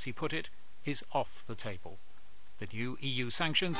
as he put it, is off the table. The new EU sanctions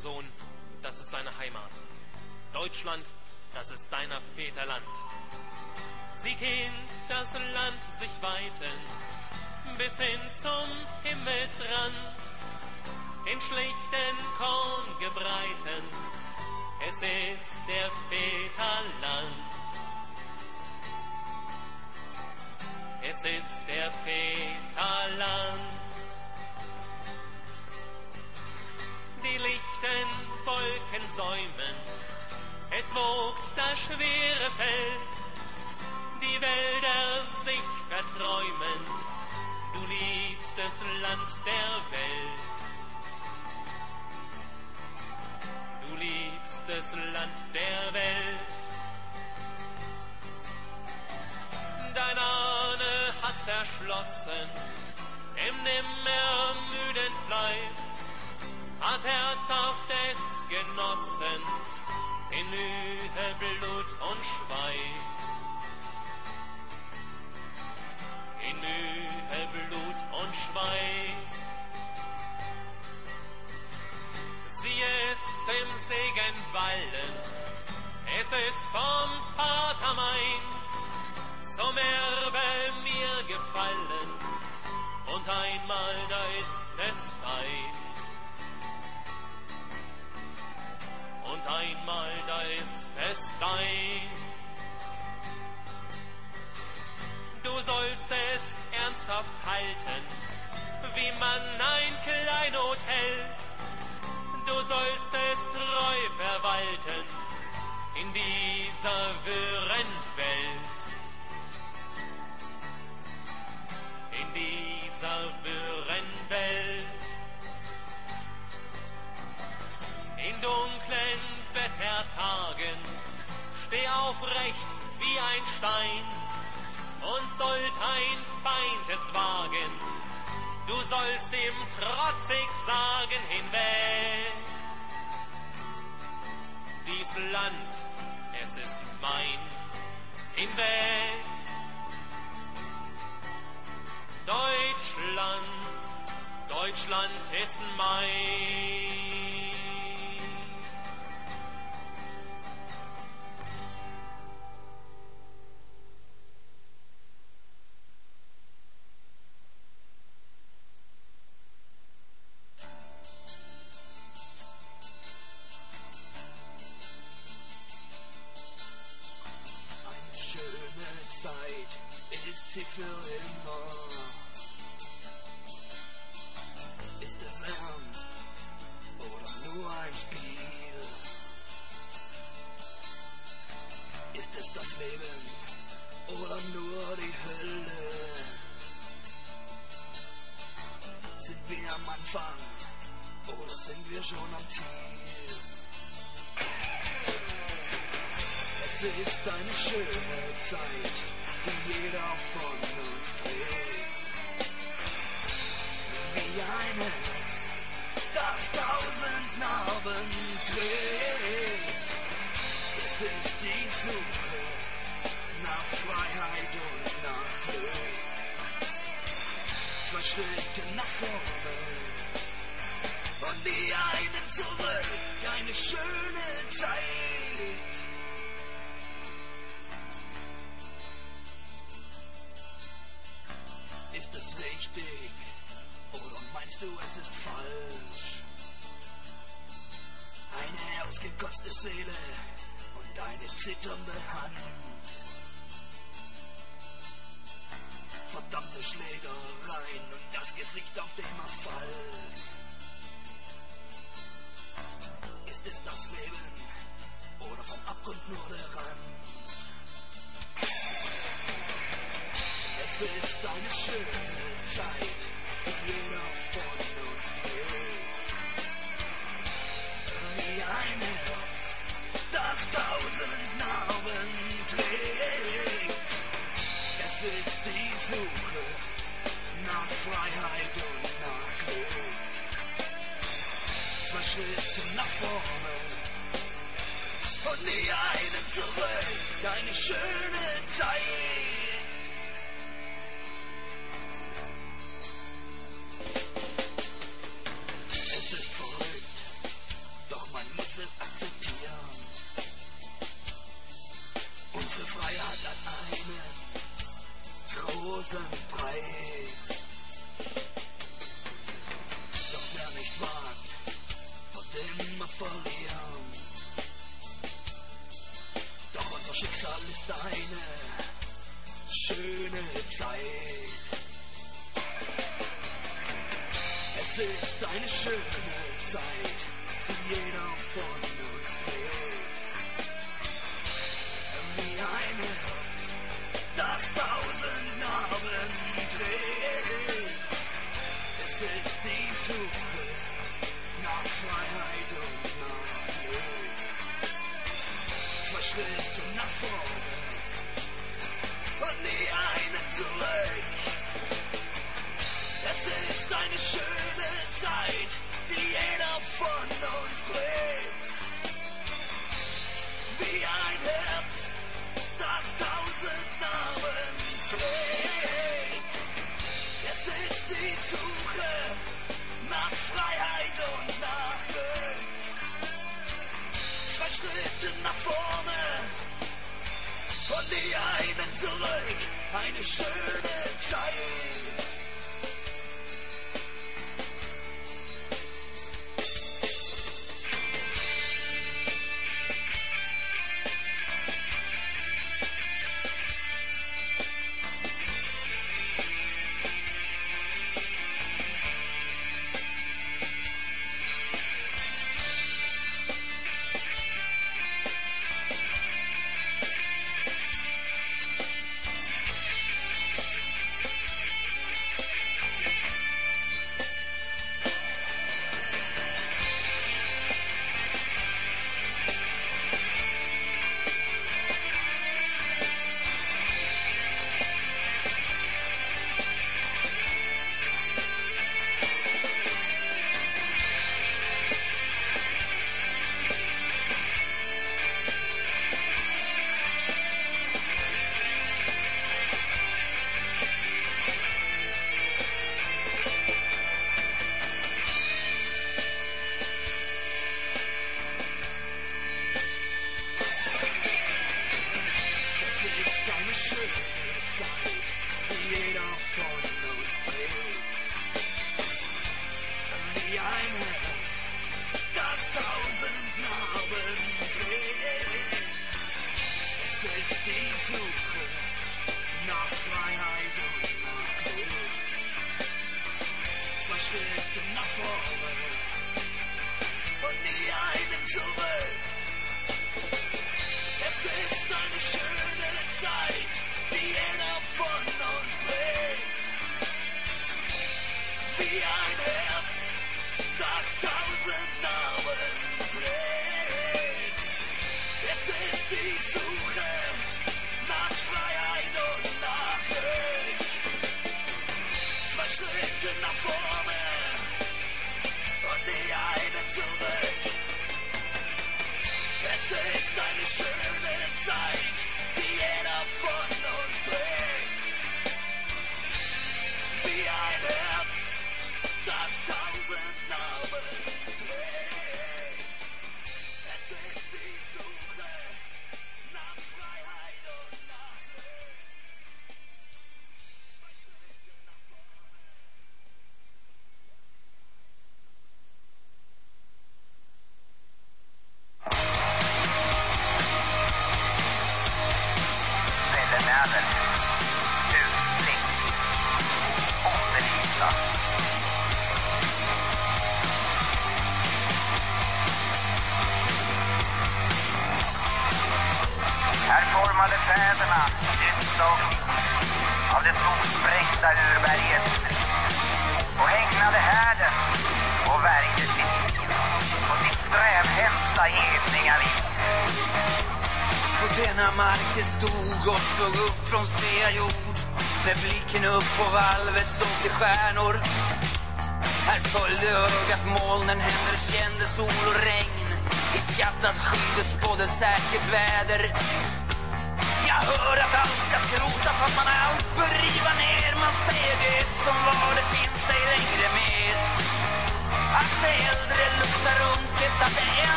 Sohn, das ist deine Heimat. Deutschland, das ist deiner Väterland. Sieh, Kind, das Land sich weiten bis hin zum Himmelsrand. In schlichten Korn gebreiten, es ist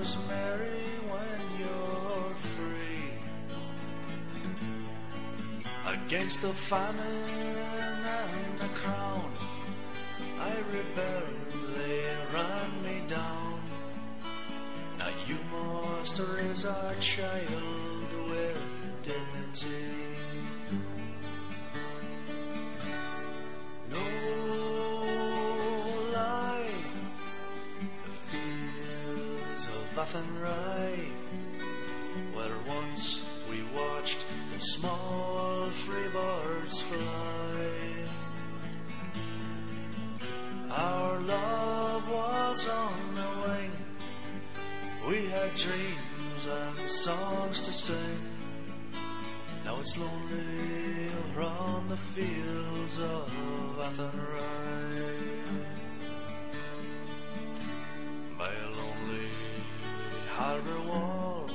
matters, Mary, when you're free. Against the famine and the crown, I rebelled, they ran me down. Now you must raise our child was on the wing, we had dreams and songs to sing. Now it's lonely around the fields of Athenry. By a lonely harbour wall,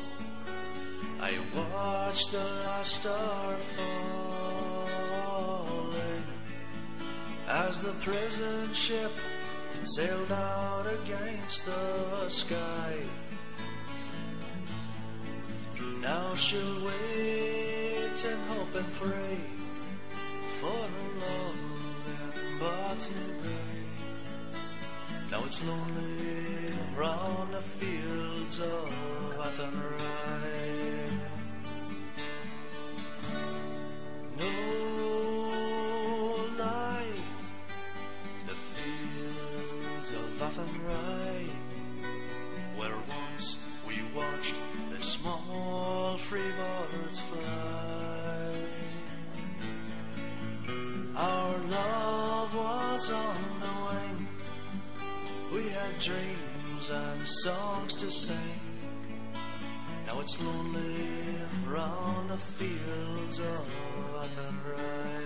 I watched the last star falling as the prison ship sailed out against the sky. Now she'll wait and hope and pray for her love Botany Bay. Now it's lonely round the fields of Athenry. Songs to sing. Now it's lonely round the fields of Athenry.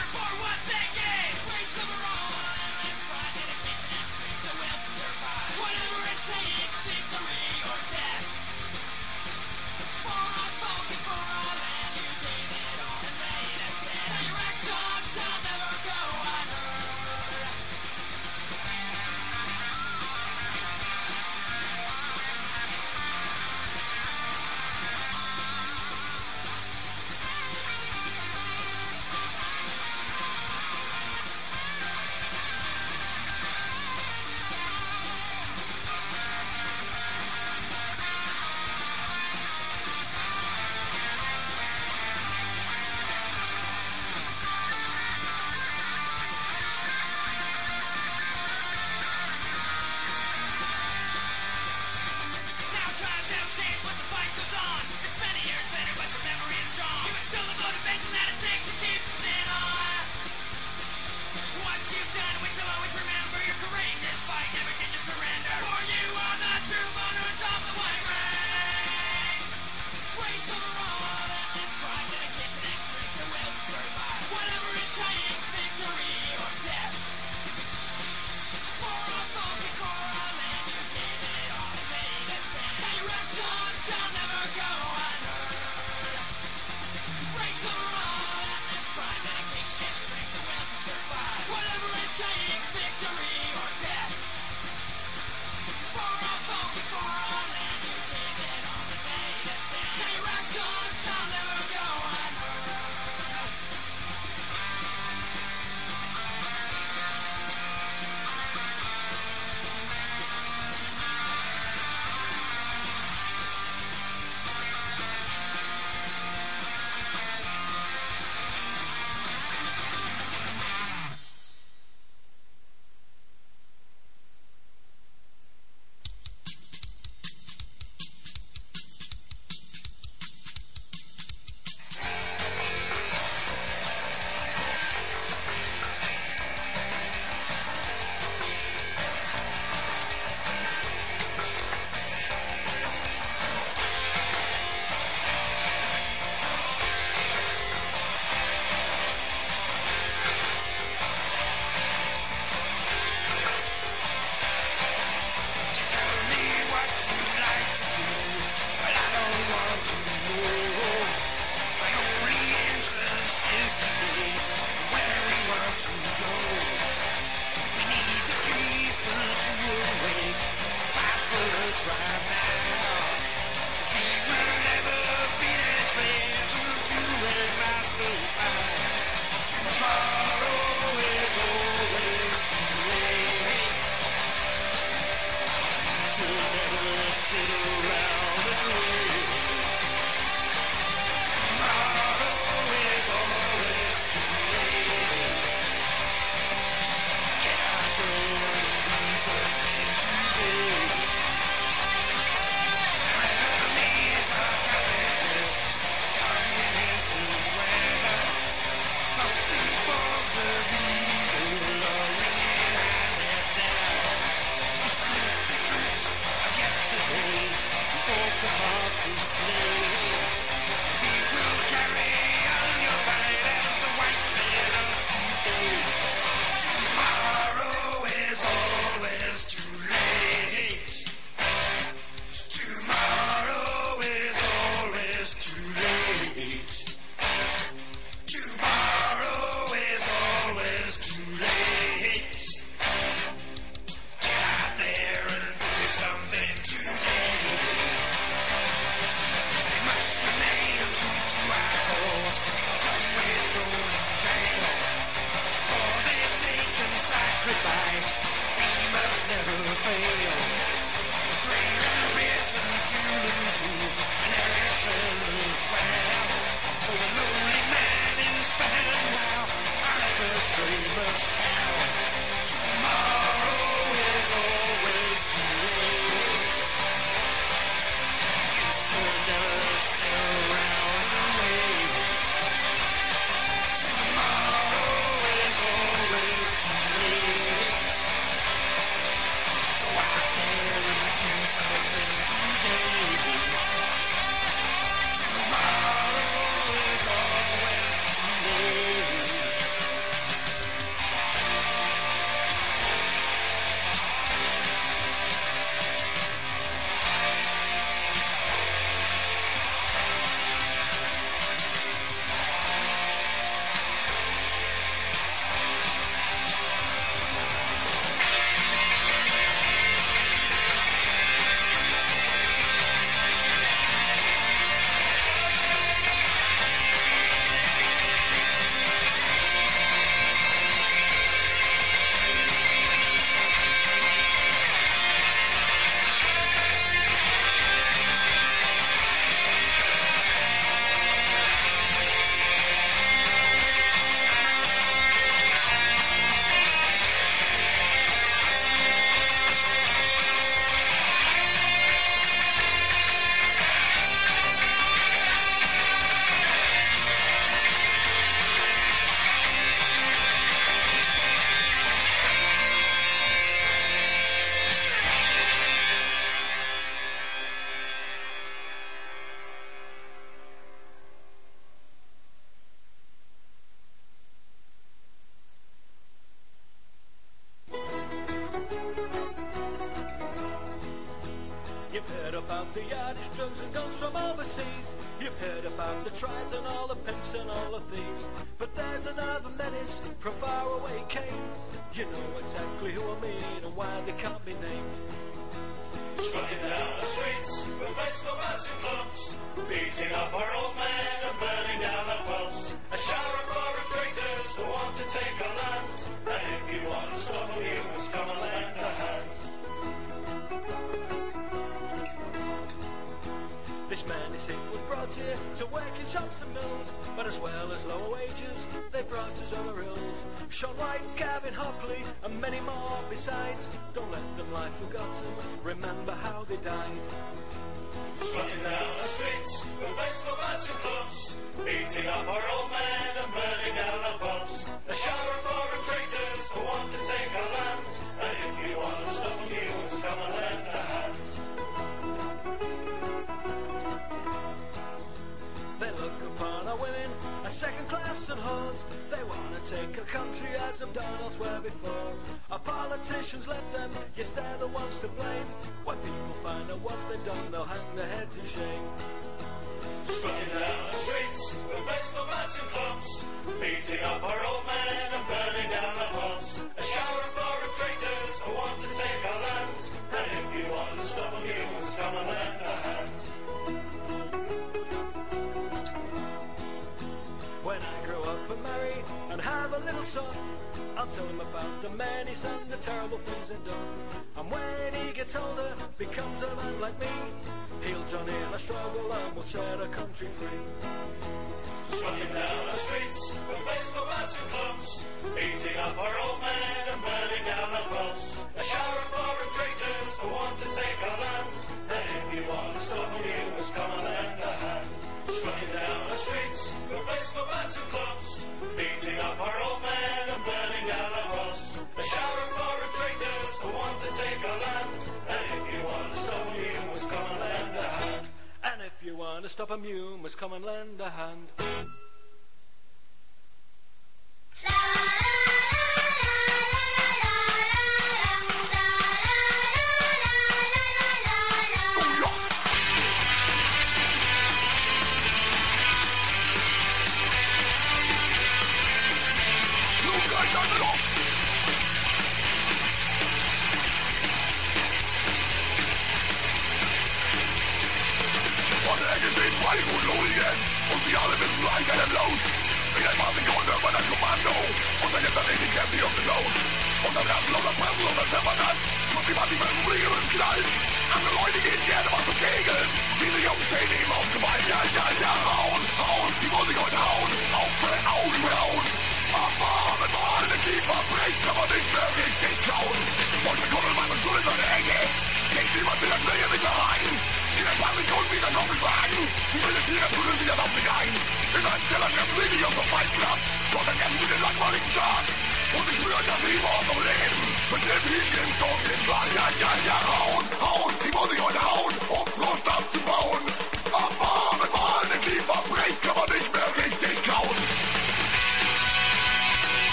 for one thing.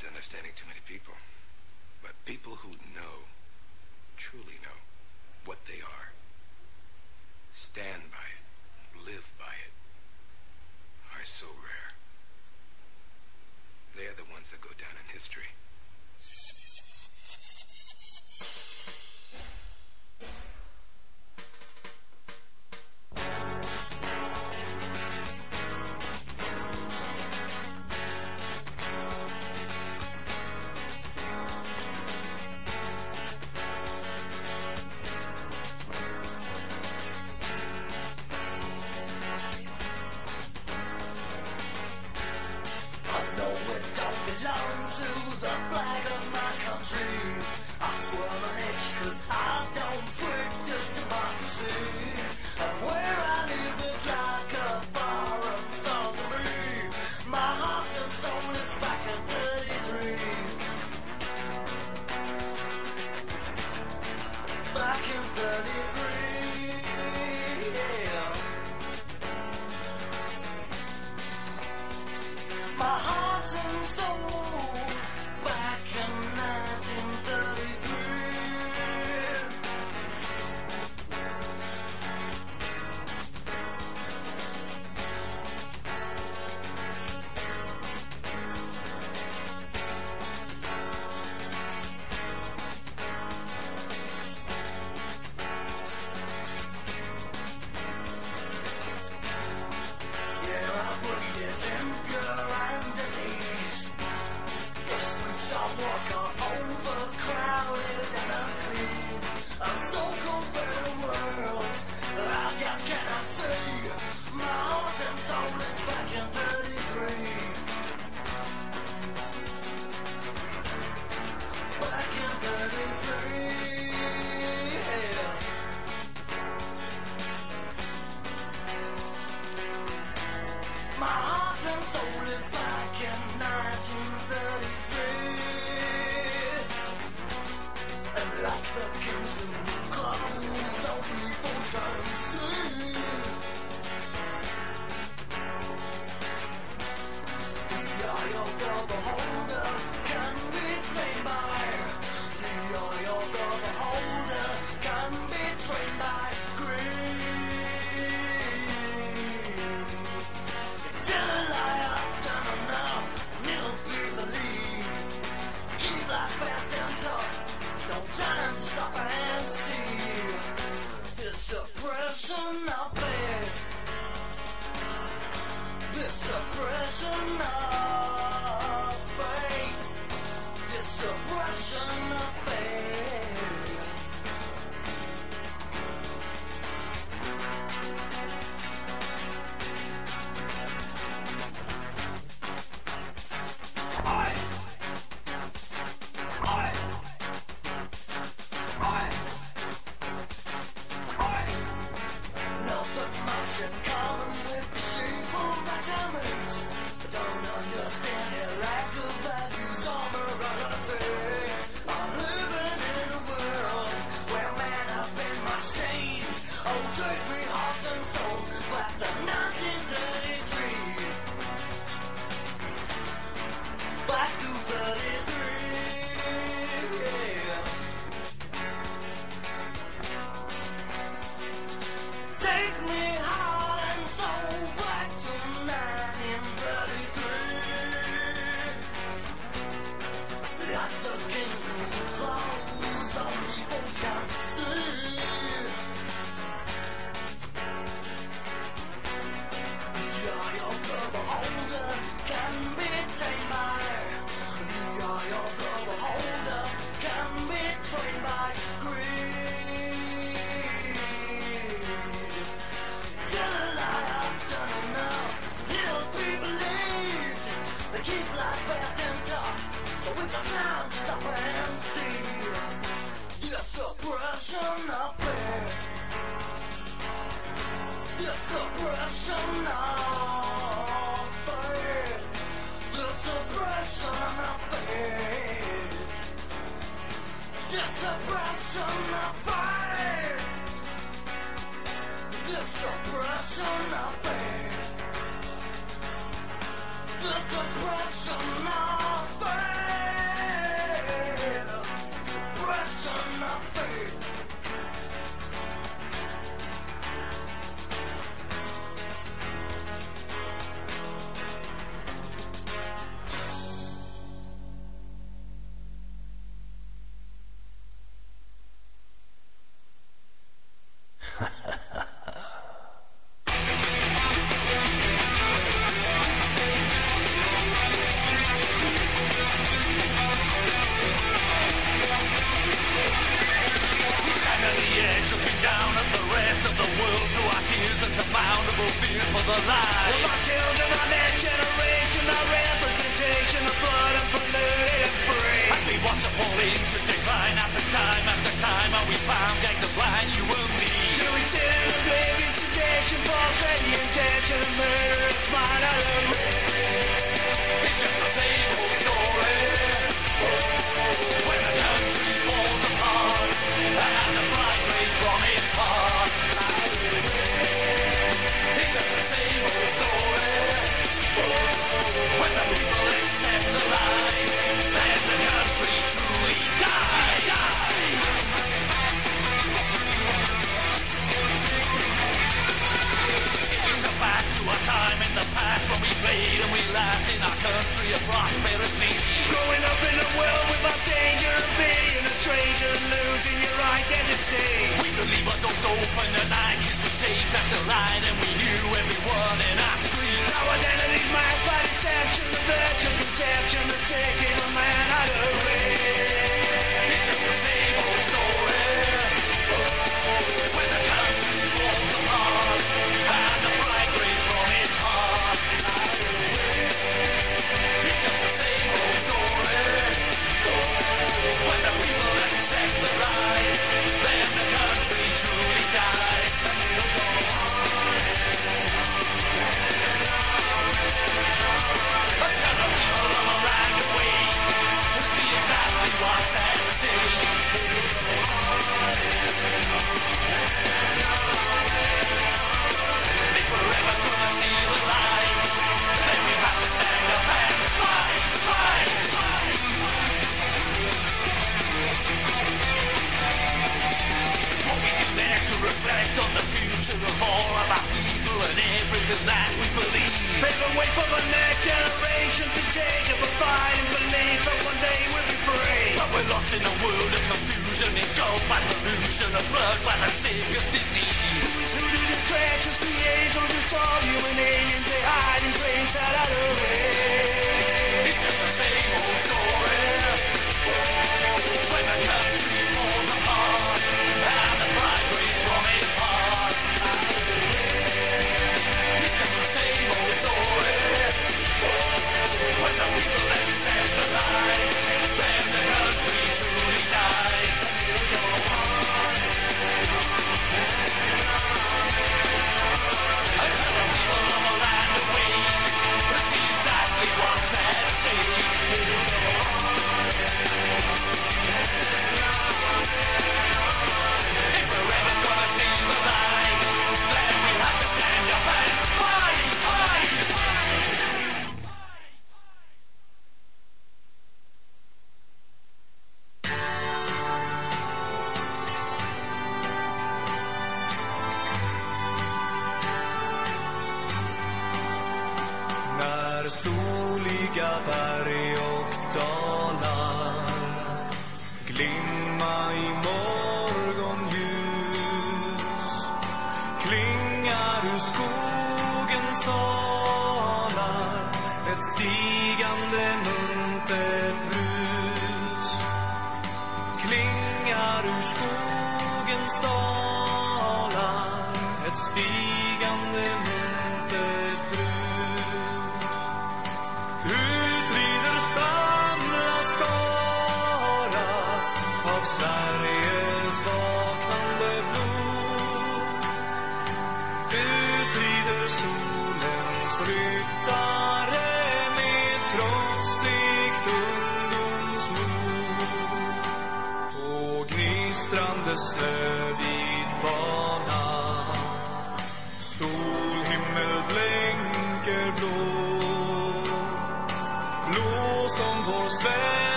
To understanding too many people. But people who know, truly know, what they are, stand by it, live by it, are so rare. They are the ones that go down in history.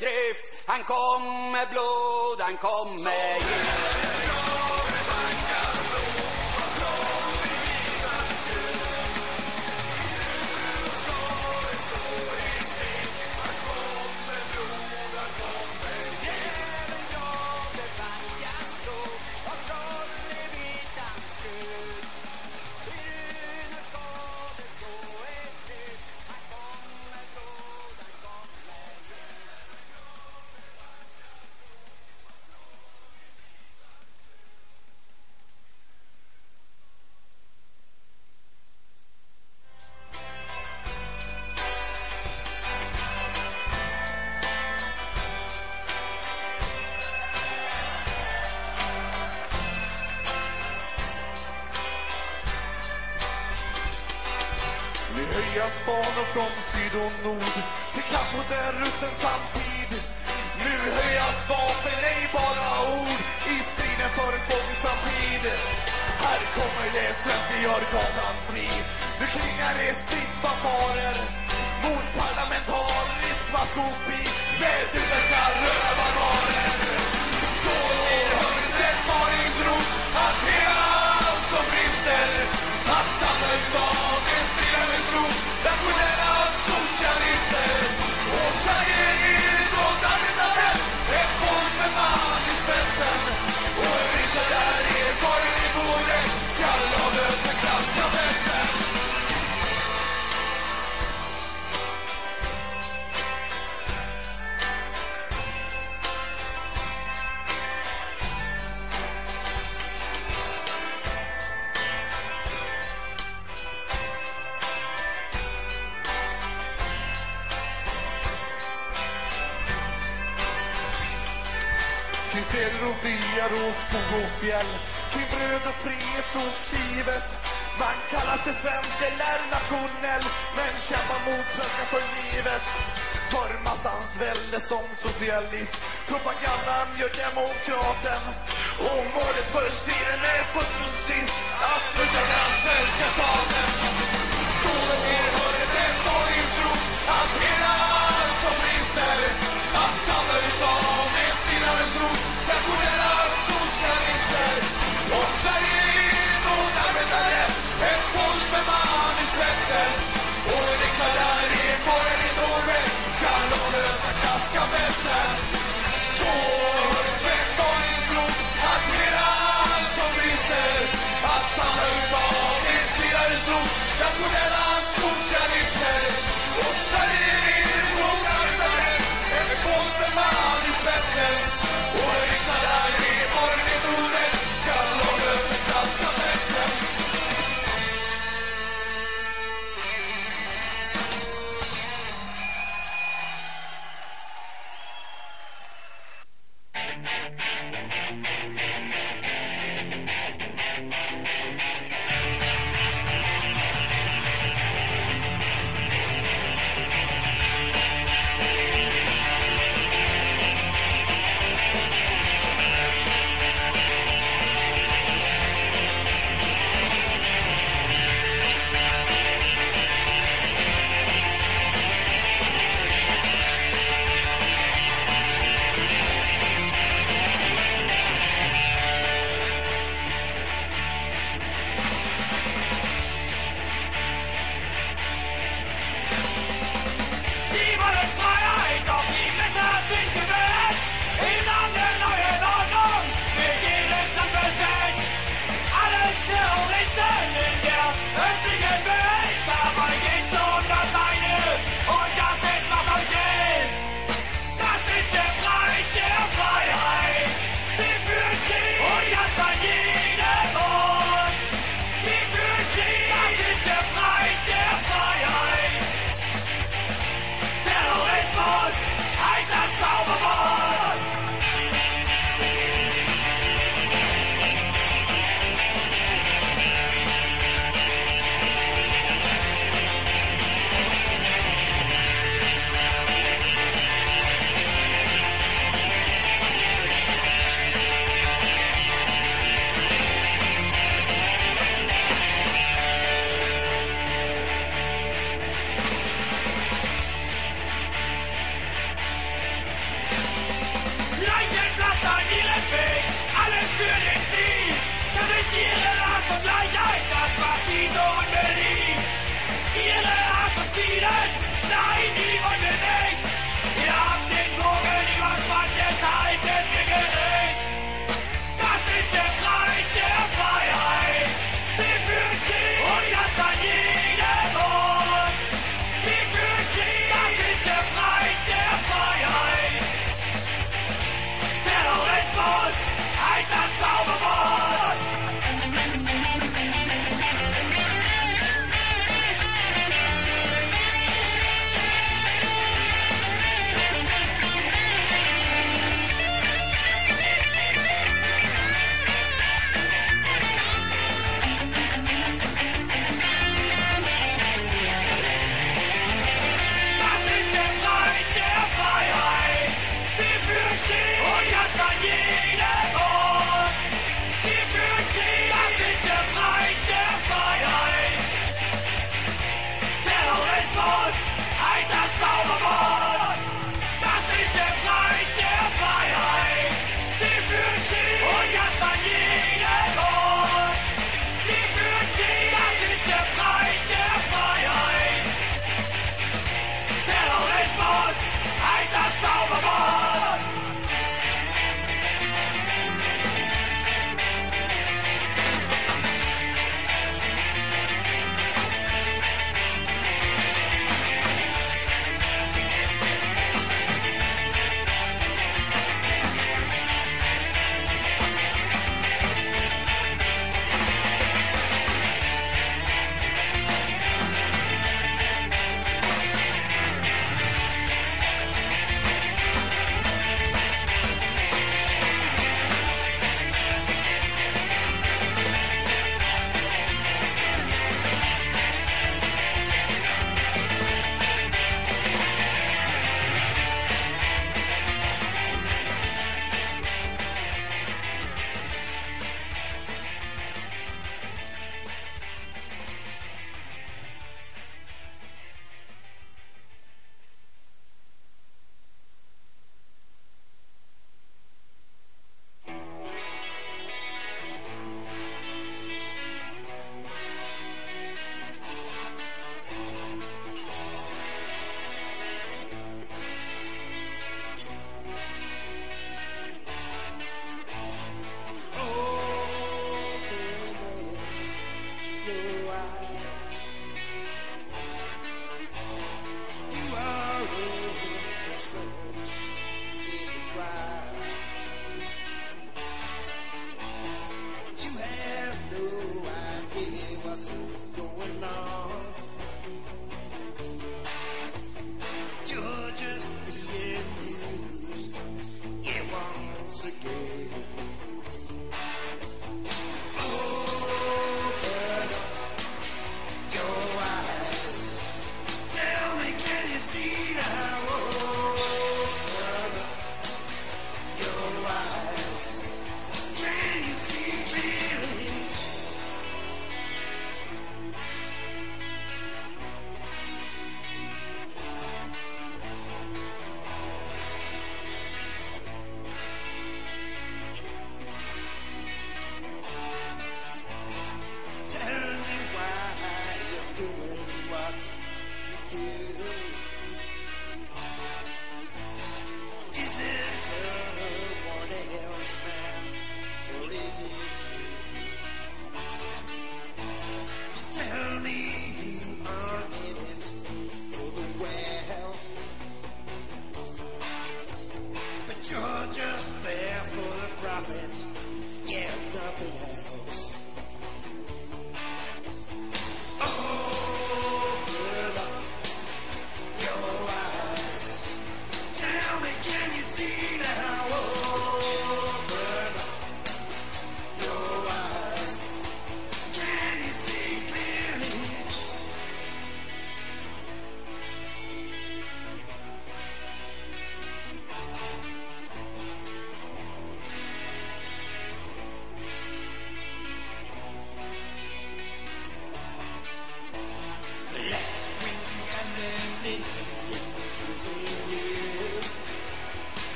Stå i skrift. Han kom med blod, han kom med gift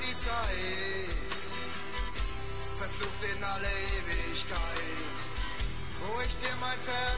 die Zeit, verflucht in alle Ewigkeit, wo ich dir mein Ver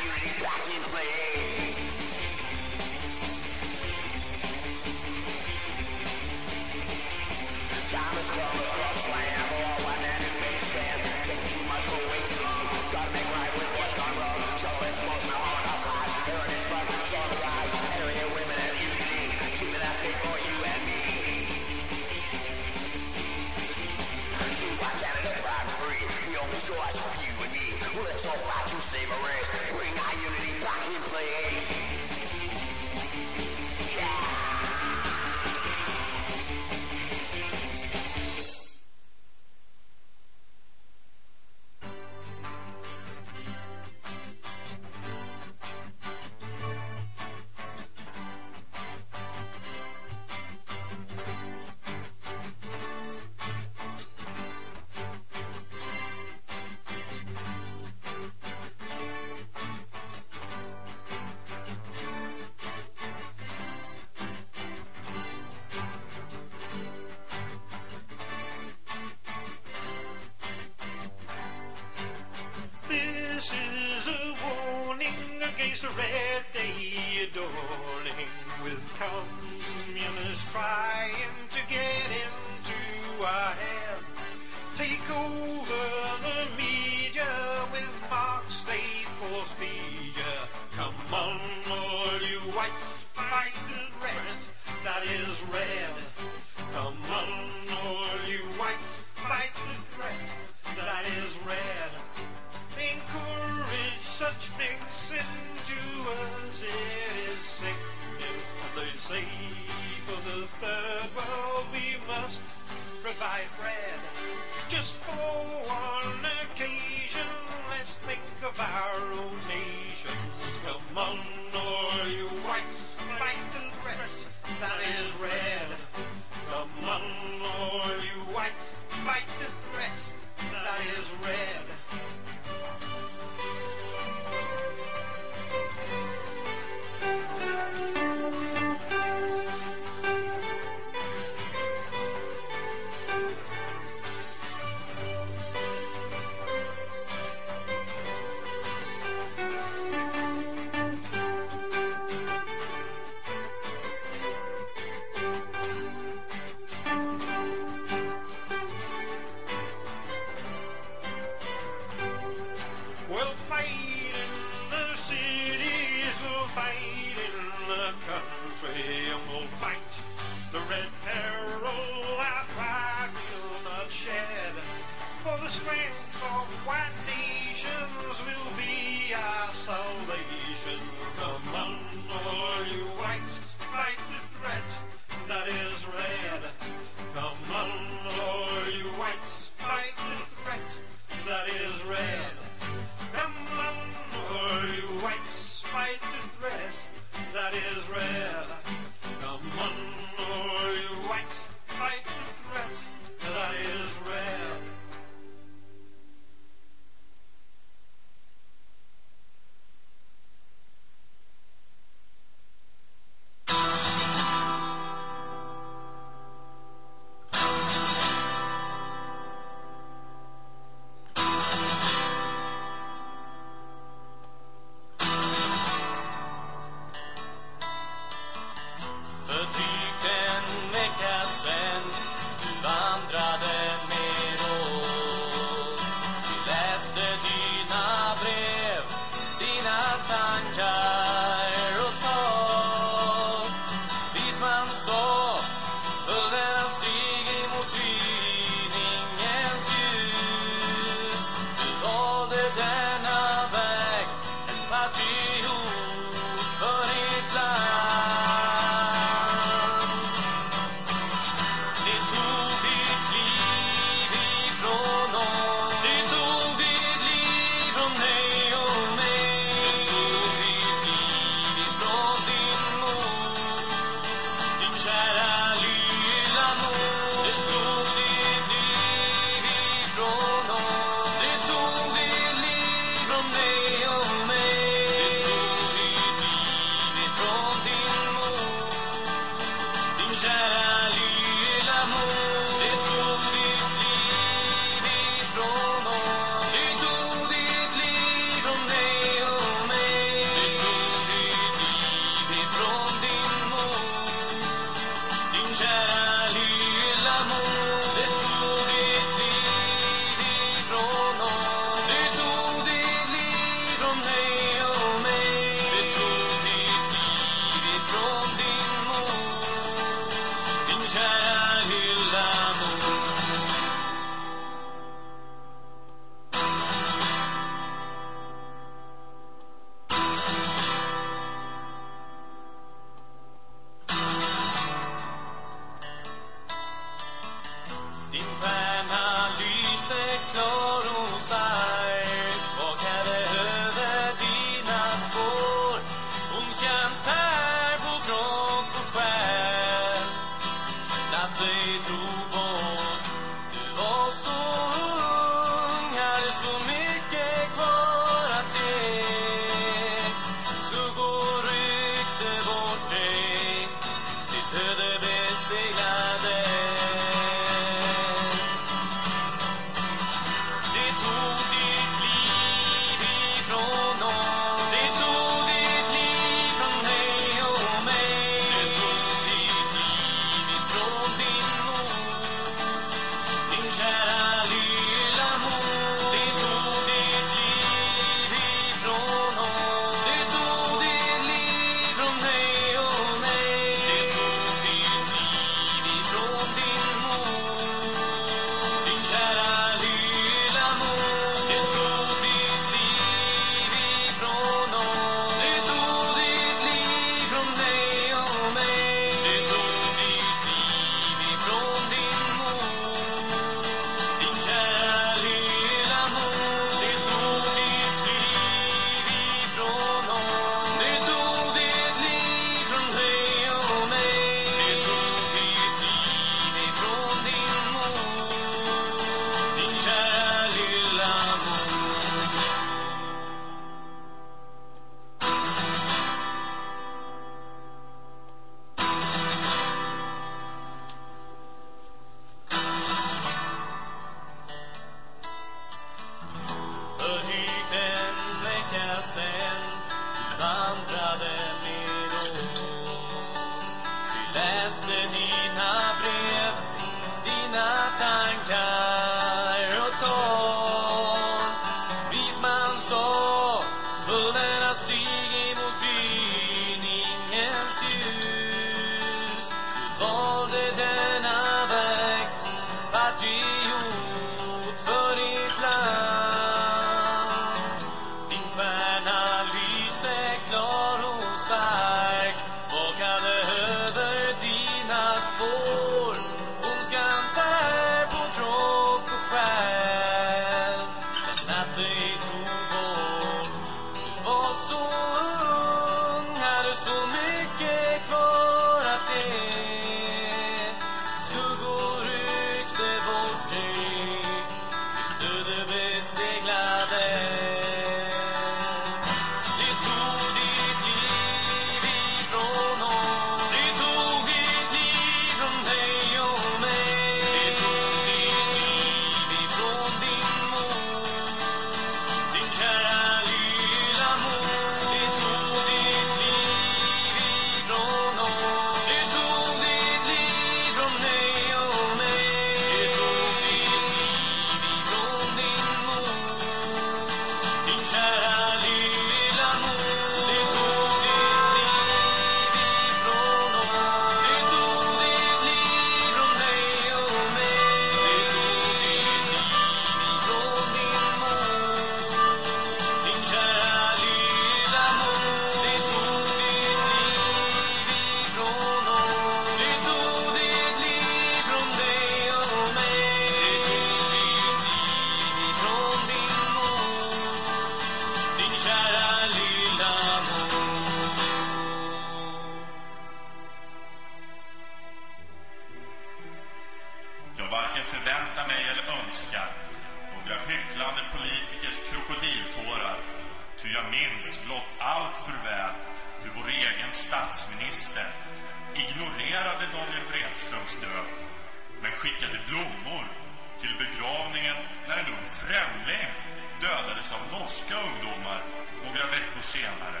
senare.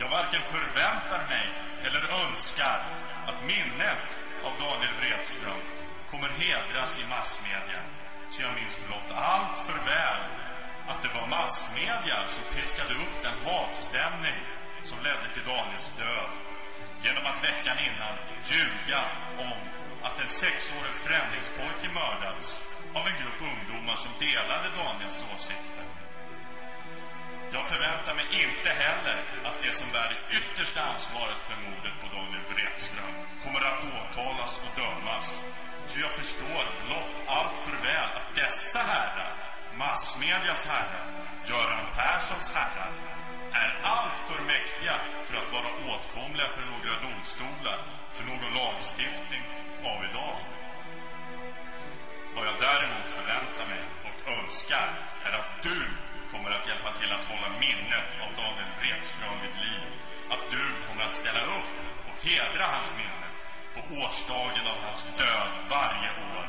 Jag varken förväntar mig eller önskar att minnet av Daniel Wredström kommer hedras i massmedia. Så jag minns blott allt för väl att det var massmedia som piskade upp den hatstämning som ledde till Daniels död genom att veckan innan ljuga om att en sexårig främlingspojke mördats av en grupp ungdomar som delade Daniels åsikter. Jag förväntar mig inte heller att det som bär det yttersta ansvaret för mordet på Daniel Wretström kommer att åtalas och dömas. Ty jag förstår blott allt för väl att dessa herrar, massmedias herrar, Göran Perssons herrar, är allt för mäktiga för att vara åtkomliga för några domstolar, för någon lagstiftning av idag. Vad jag däremot förväntar mig och önskar är att du kommer att hjälpa till att hålla minnet av Daniel Wretström vid liv. Att du kommer att ställa upp och hedra hans minne på årsdagen av hans död varje år.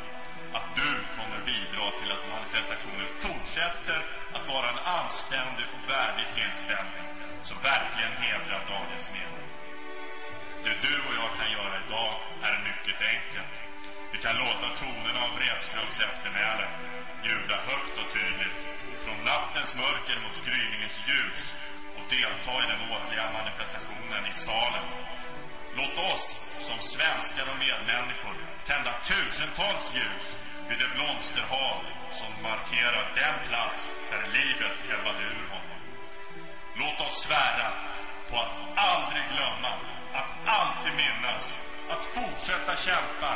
Att du kommer bidra till att manifestationen fortsätter att vara en anständig och värdig tillställning som verkligen hedrar Daniels minne. Det du och jag kan göra idag är mycket enkelt. Vi kan låta tonerna av Wretströms eftermäle ljuda högt och tydligt nattens mörker mot gryningens ljus och delta i den årliga manifestationen i salen. Låt oss som svenskar och medmänniskor tända tusentals ljus vid det blomsterhav som markerar den plats där livet ebbade ur honom. Låt oss svära på att aldrig glömma, att alltid minnas, att fortsätta kämpa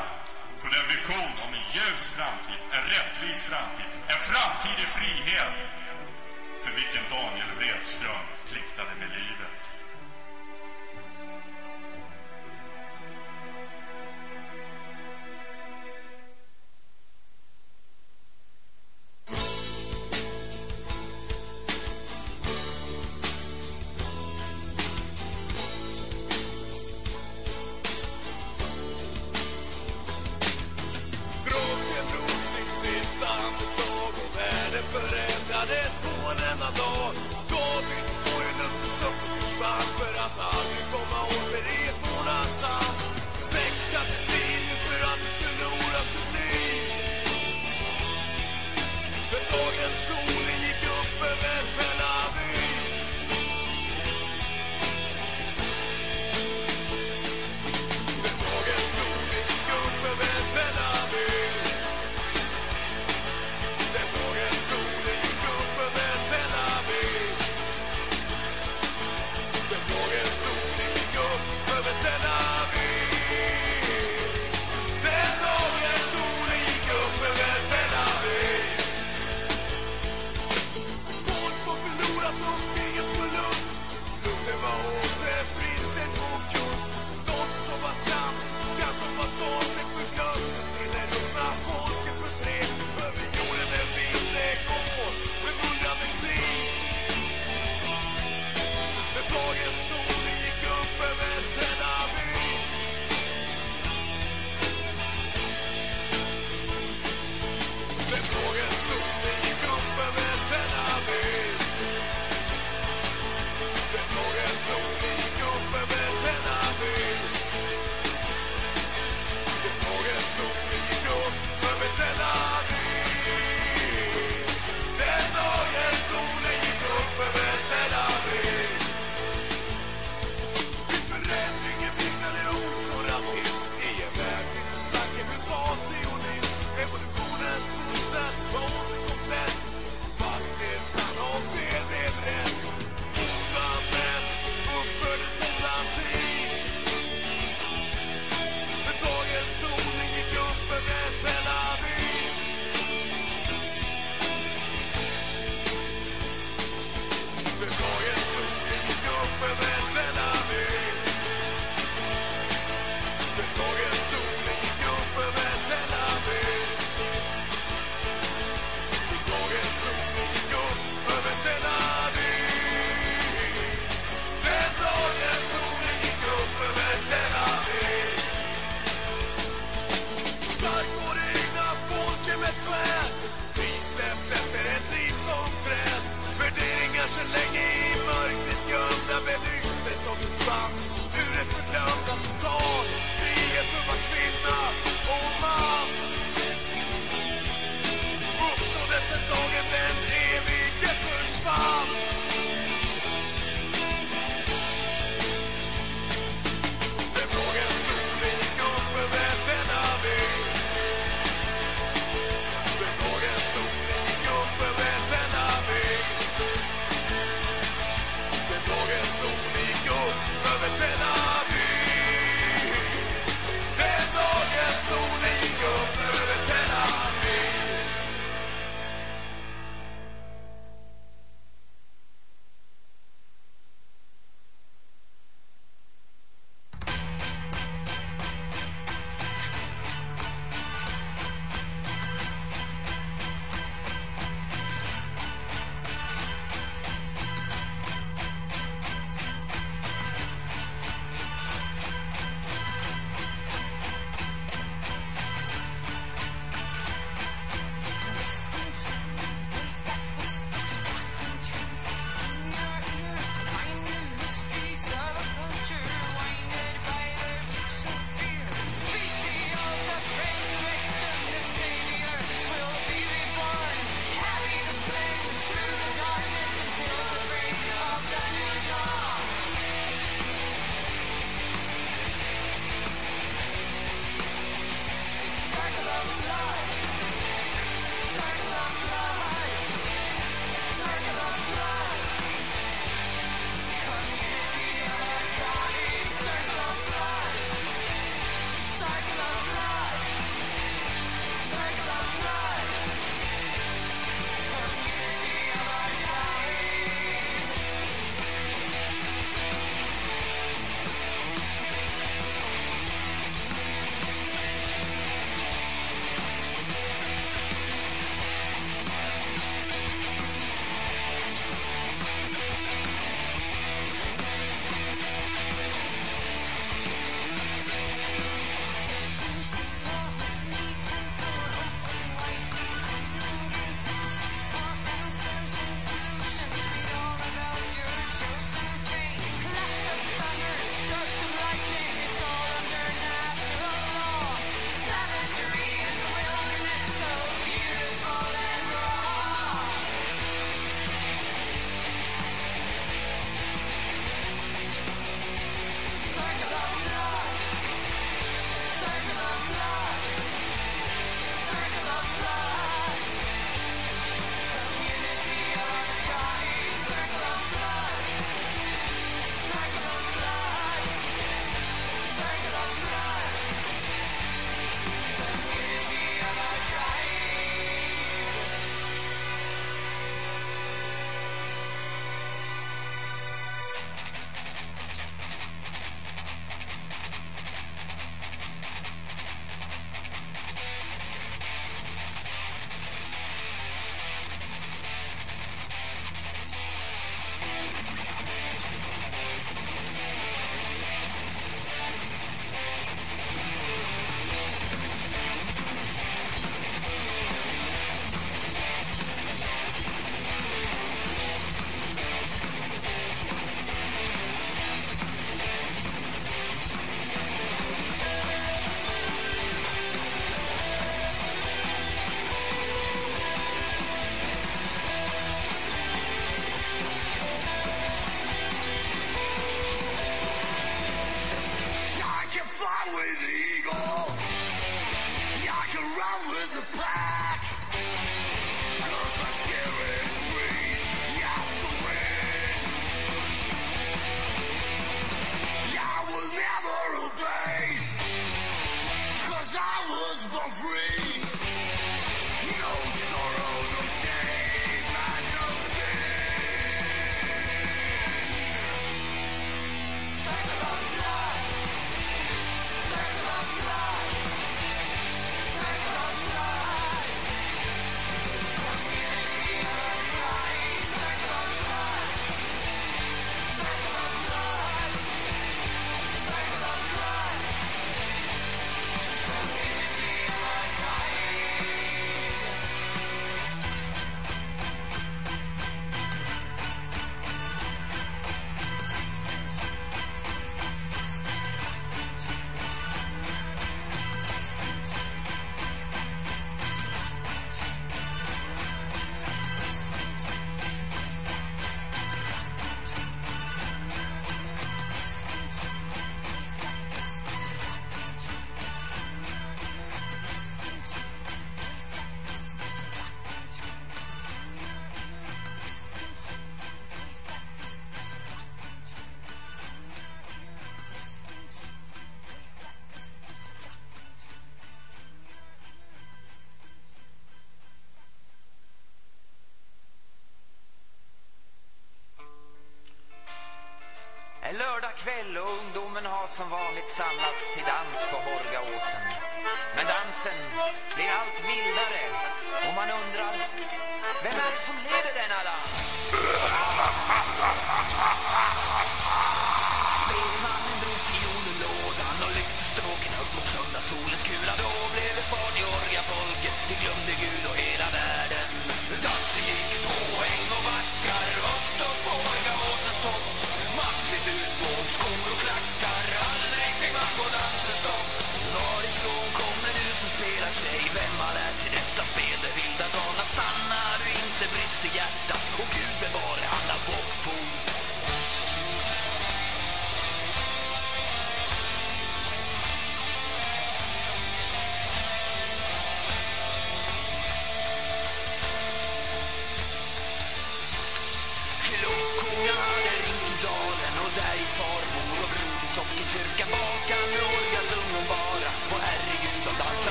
för den vision om en ljus framtid, en rättvis framtid, en framtid i frihet för vilken Daniel Wredström pliktade med livet. lördag kväll och ungdomen har som vanligt samlats till dans på Horgaåsen. Men dansen blir allt vildare och man undrar, vem är det som leder denna dans?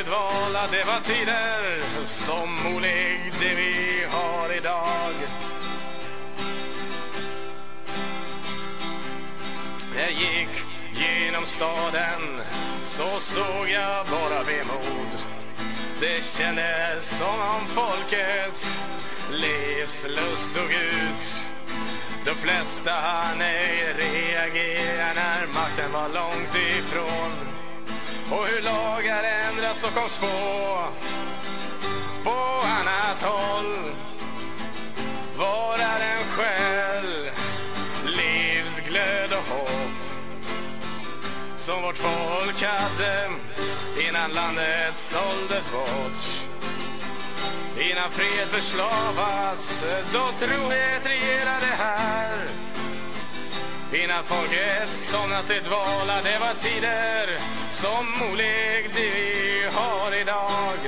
i dvala, det var tider som olikte vi har idag. Jag gick genom staden, så såg jag bara vemod. Det kändes som om folkets livslust dog ut. De flesta hann ej reagera när makten var långt ifrån. Och hur lagar andra Stockholms små på annat håll. Varar en själ? Livsglöd och hopp. Som vårt folk hade innan landet såldes bort. Innan fred förslavats, då trohet regerade här. Innan folket somnat i dvala, det var tider som oleg har idag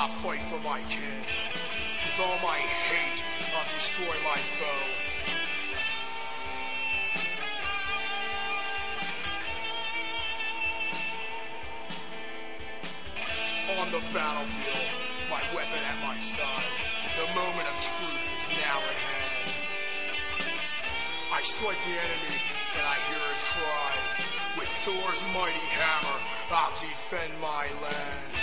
I fight for my kin. With all my hate, I'll destroy my foe. On the battlefield, my weapon at my side, the moment of truth is now at hand. I strike the enemy, and I hear his cry. With Thor's mighty hammer, I'll defend my land.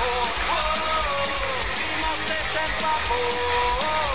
oh, oh, oh, oh, oh,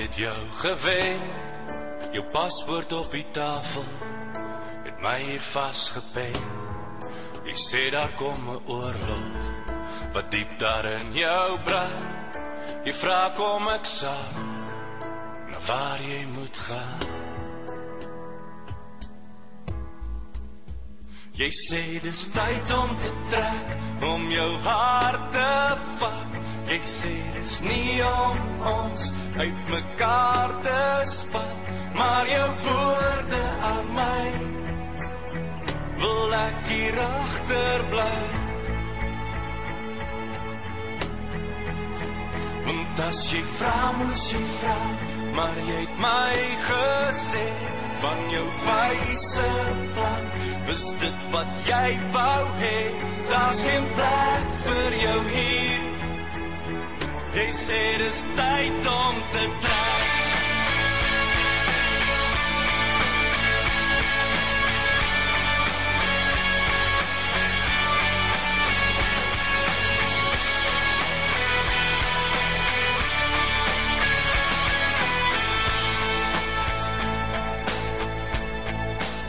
het jou gewen? Jou paspoort op die tafel het my hier vasgepen. Jy sê daar kom 'n oorlog wat diep daar in jou brand. Jy vra kom ek sal na waar jy moet gaan. Jy sê dis tyd om te trek, om jou hart te vat. Jy sê dis nie om ons uitmekaar te spat, maar jou woorde aan my wil ek hier agter bly. Want as jy vra, moes jy vra, maar jy het my gesê van jou wyse plan. Was dit wat jy wou hê? Daar's geen plek vir jou hier. Jy sê dis tyd om te trek.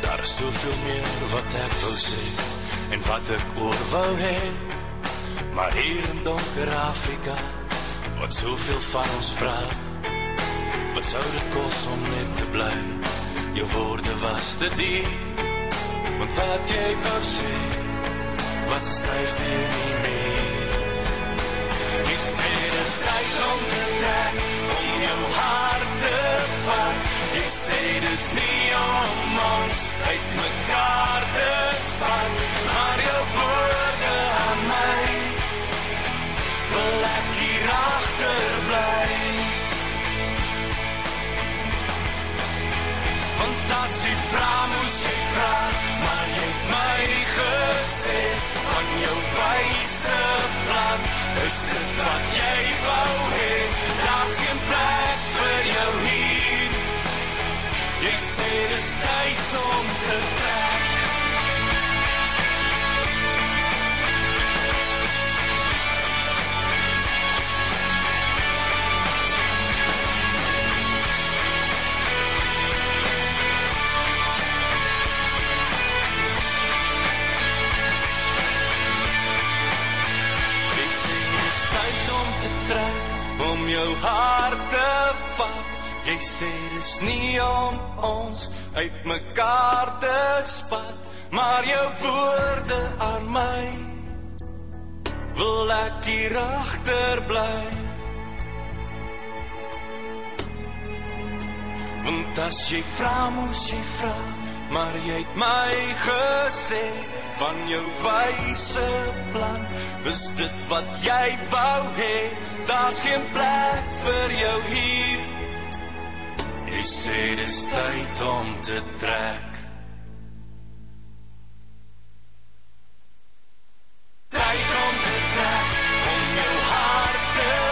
Daar is soveel meer wat ek wou sê en wat ek oor wou hê. Maar hier in donker Afrika Wat zoveel van ons vraagt. Wat zou het kosten om dit te blijven? Je woorden was te diep. Want wat jij wou zien, was geschreven hier niet meer. Is het de tijd om de tijd, om jouw hart te? Ik het dus niet om ons uit elkaar te spannen. Is dit wat jy wou hê? Daar's geen plek vir jou hier. Jy sê dis tyd om sê dis nie om ons uitmekaar te spat, maar jou woorde aan my wil ek hier agter bly. Want as jy vra mos jy vra, maar jy het my gesê van jou wyse plan, is dit wat jy wou hê? Daar's geen plek vir jou hier Jy sê dis tyd om te trek. Tyd om te trek om jou hart te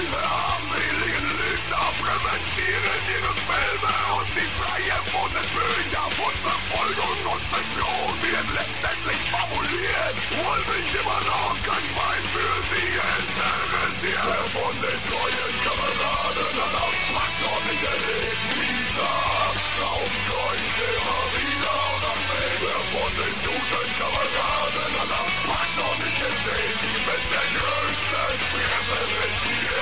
Diese armseligen Lügner präsentieren ihre Filme und die freie bunten Bücher von Verfolgung und Bedrohung werden letztendlich fabuliert, weil sich immer noch kein Schwein für sie interessiert. Wer Von den treuen Kameraden hat das Pakt noch nicht erlebt. Dieser Abschaum immer wieder und am Wer von den guten Kameraden hat das Pakt noch nicht gesehen. Die mit der größten Fresse sind die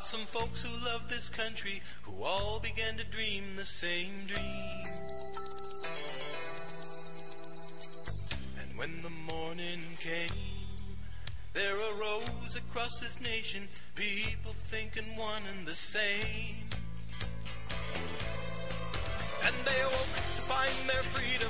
about some folks who love this country who all began to dream the same dream. And when the morning came, there arose across this nation people thinking one and the same. And they awoke to find their freedom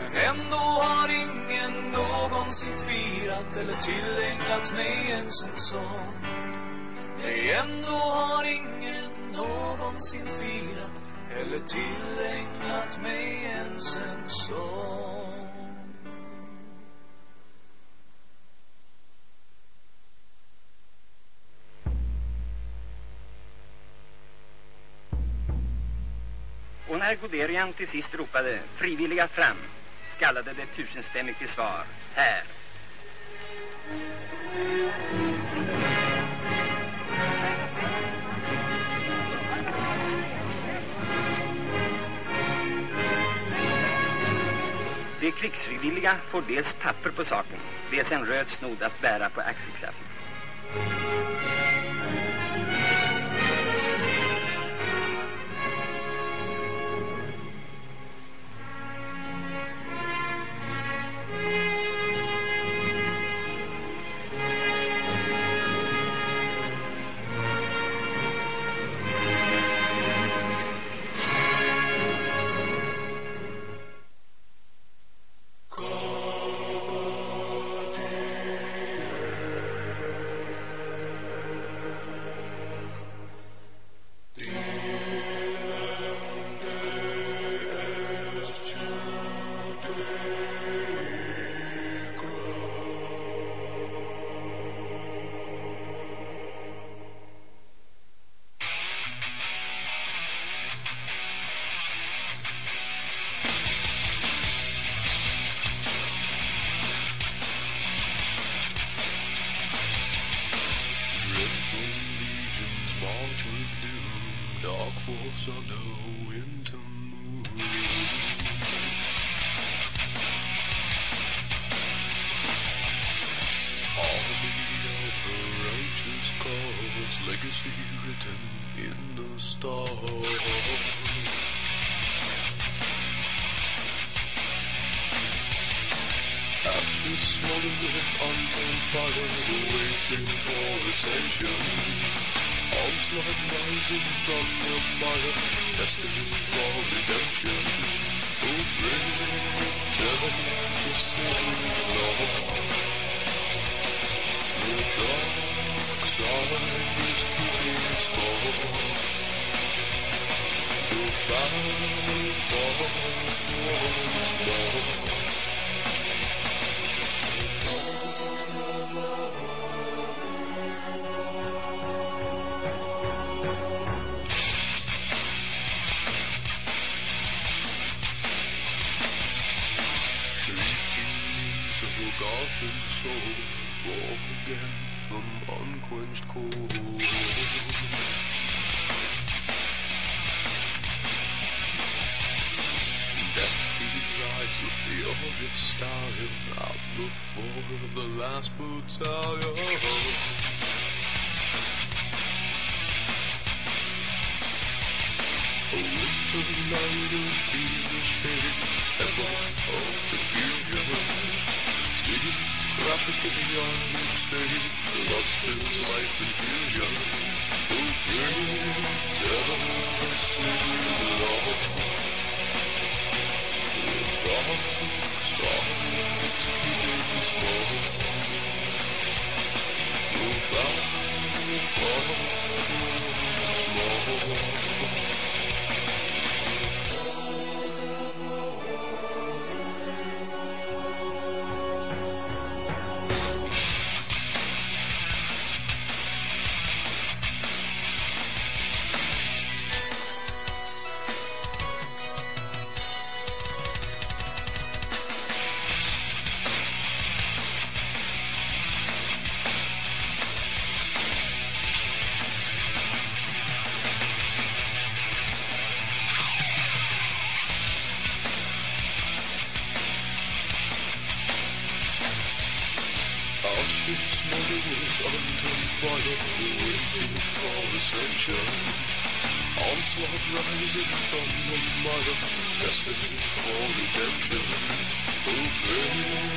Men ändå har ingen någonsin firat eller tillägnat mig ens en sång. Nej, ändå har ingen någonsin firat eller tillägnat mig ens en sång. Och när Guderian till sist ropade frivilliga fram skallade det tusenstämmigt till svar här. De krigsfrivilliga får dels papper på saken, dels en röd snodd att bära på axelklaffen. sunshine. Arms rising from the mud, destiny for redemption. Who Open.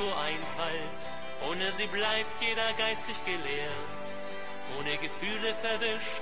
so Einfalt. Ohne sie bleibt jeder geistig gelehrt. Ohne Gefühle verwischt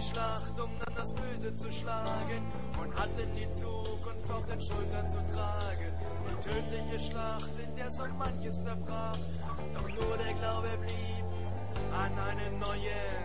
die Schlacht, um dann das Böse zu schlagen und hatten die Zukunft auf den Schultern zu tragen. Die tödliche Schlacht, in der so manches zerbrach, doch nur der Glaube blieb an eine neue